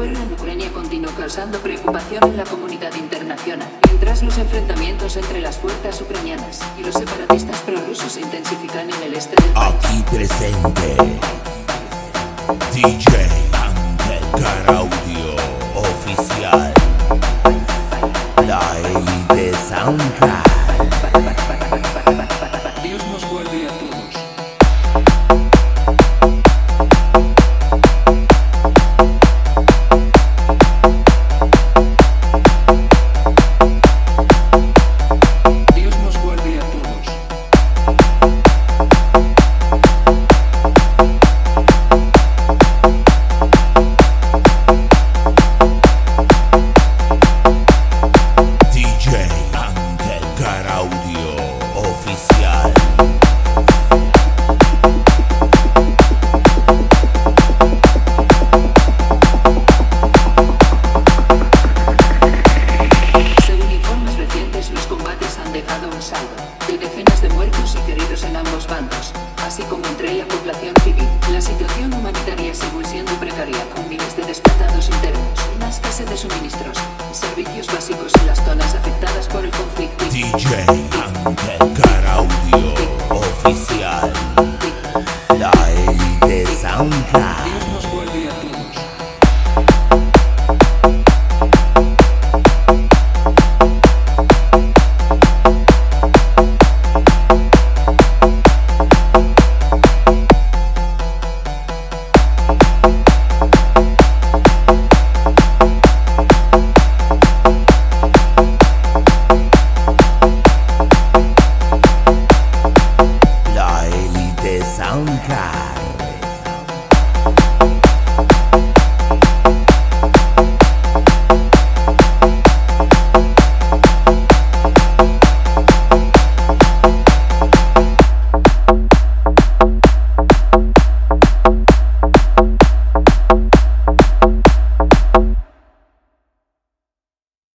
guerra en Ucrania continúa causando preocupación en la comunidad internacional, mientras los enfrentamientos entre las fuerzas ucranianas y los separatistas prorrusos se intensifican en el este del país. Aquí presente DJ así como entre la población civil. La situación humanitaria sigue siendo precaria con miles de desplazados internos, una escasez de suministros, servicios básicos en las zonas afectadas por el conflicto. DJ Ángel Caraudio, oficial, la élite Soundcloud.